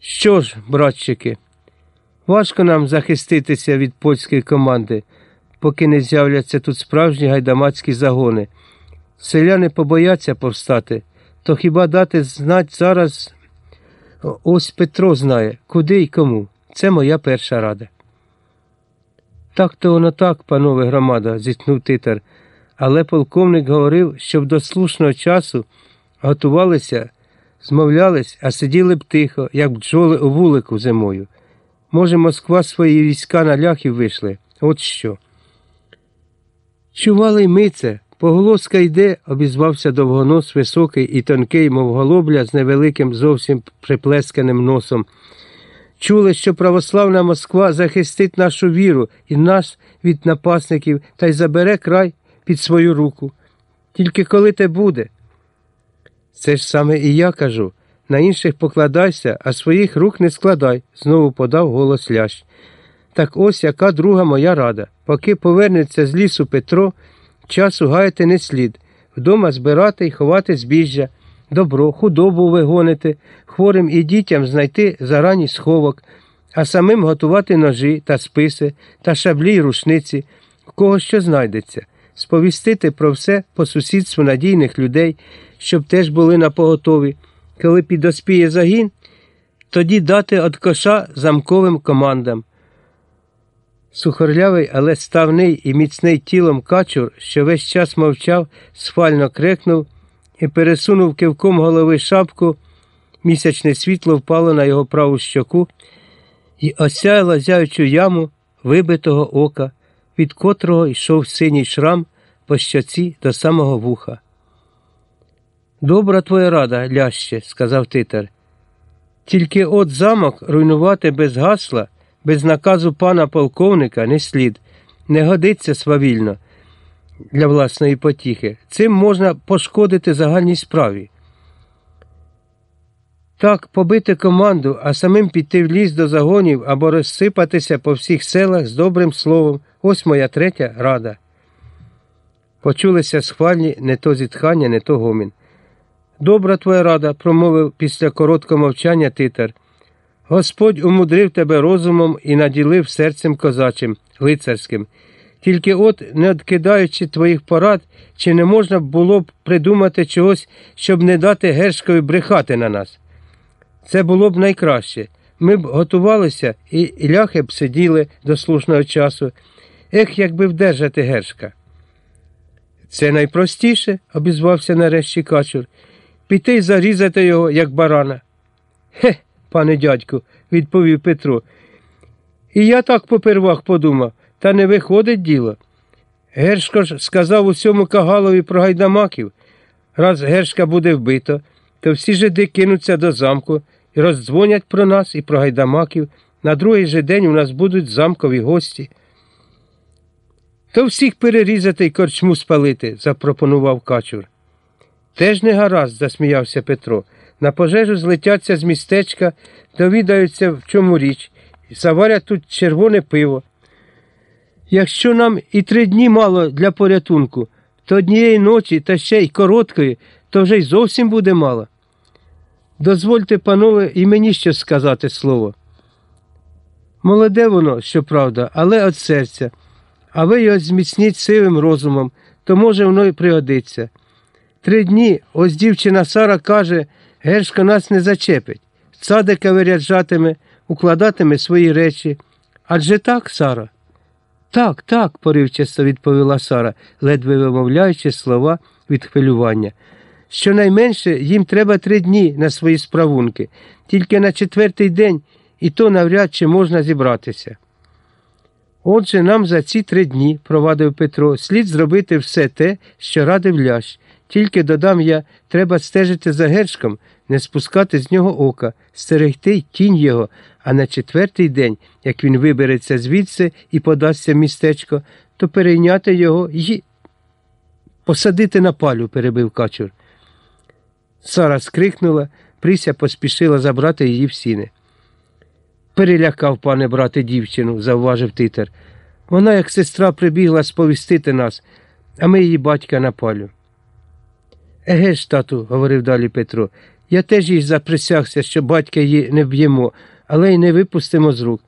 Що ж, братчики, важко нам захиститися від польської команди, поки не з'являться тут справжні гайдамацькі загони. Селяни побояться повстати, то хіба дати знать зараз? Ось Петро знає, куди і кому. Це моя перша рада. Так то воно так, панове громада, зітхнув титар. Але полковник говорив, щоб до слушного часу готувалися, змовлялись, а сиділи б тихо, як бджоли у вулику зимою. Може, Москва свої війська на ляхів вийшли. От що. Чували й ми це. Поголоска йде, обізвався довгонос високий і тонкий, мов голобля, з невеликим зовсім приплесканим носом. Чули, що православна Москва захистить нашу віру і нас від напасників та й забере край під свою руку. Тільки коли те буде? Це ж саме і я кажу. На інших покладайся, а своїх рук не складай, знову подав голос лящ. Так ось яка друга моя рада. Поки повернеться з лісу Петро, часу гаяти не слід. Вдома збирати й ховати збіжжя, добро, худобу вигонити, хворим і дітям знайти зарані сховок, а самим готувати ножі та списи та шаблі й рушниці, в кого що знайдеться, сповістити про все по сусідству надійних людей, щоб теж були на поготові. Коли підоспіє загін, тоді дати од коша замковим командам. Сухорлявий, але ставний і міцний тілом качур, що весь час мовчав, сфально крикнув і пересунув кивком голови шапку. Місячне світло впало на його праву щоку і осяяло зяючу яму вибитого ока, від котрого йшов синій шрам по щоці до самого вуха. Добра твоя рада, ляще, сказав титар. Тільки от замок руйнувати без гасла, без наказу пана полковника не слід, не годиться свавільно для власної потіхи. Цим можна пошкодити загальній справі. Так, побити команду, а самим піти в ліс до загонів або розсипатися по всіх селах з добрим словом. Ось моя третя рада. Почулися схвальні не то зітхання, не то гомін. Добра твоя рада, промовив після короткого мовчання титар. Господь умудрив тебе розумом і наділив серцем козачим, лицарським. Тільки от, не відкидаючи твоїх порад, чи не можна було б придумати чогось, щоб не дати Гершкові брехати на нас? Це було б найкраще. Ми б готувалися і ляхи б сиділи до слушного часу. Ех, якби вдержати Гершка. Це найпростіше, обізвався нарешті качур. Піти й зарізати його, як барана. Хе, пане дядьку, відповів Петро. І я так попервах подумав, та не виходить діло. Гершко ж сказав усьому Кагалові про гайдамаків. Раз Гершка буде вбито, то всі жиди кинуться до замку і роздзвонять про нас і про гайдамаків. На другий же день у нас будуть замкові гості. То всіх перерізати й корчму спалити, запропонував качур. Теж не гаразд, засміявся Петро. На пожежу злетяться з містечка, довідаються, в чому річ, і заварять тут червоне пиво. Якщо нам і три дні мало для порятунку, то однієї ночі та ще й короткої, то вже й зовсім буде мало. Дозвольте, панове, і мені щось сказати слово. Молоде воно, щоправда, але від серця, а ви його зміцніть сивим розумом, то може воно й пригодиться. Три дні, ось дівчина Сара каже, Гершка нас не зачепить, цадика виряджатиме, укладатиме свої речі. Адже так, Сара? Так, так, поривчасто відповіла Сара, ледве вимовляючи слова від хвилювання. Щонайменше їм треба три дні на свої справунки, тільки на четвертий день і то навряд чи можна зібратися. Отже, нам за ці три дні, провадив Петро, слід зробити все те, що радив лящ. Тільки додам я, треба стежити за гершком, не спускати з нього ока, стерегти й тінь його, а на четвертий день, як він вибереться звідси і подасться в містечко, то перейняти його й посадити на палю, перебив качур. Сара скрикнула, Пріся поспішила забрати її в сіни. Перелякав, пане брате, дівчину, завважив титер. Вона, як сестра, прибігла сповістити нас, а ми її батька на палю. Еге ж, тату, говорив далі Петро, Я теж їй заприсягся, що батька її не б'ємо, але й не випустимо з рук.